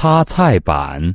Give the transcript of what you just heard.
擦菜板。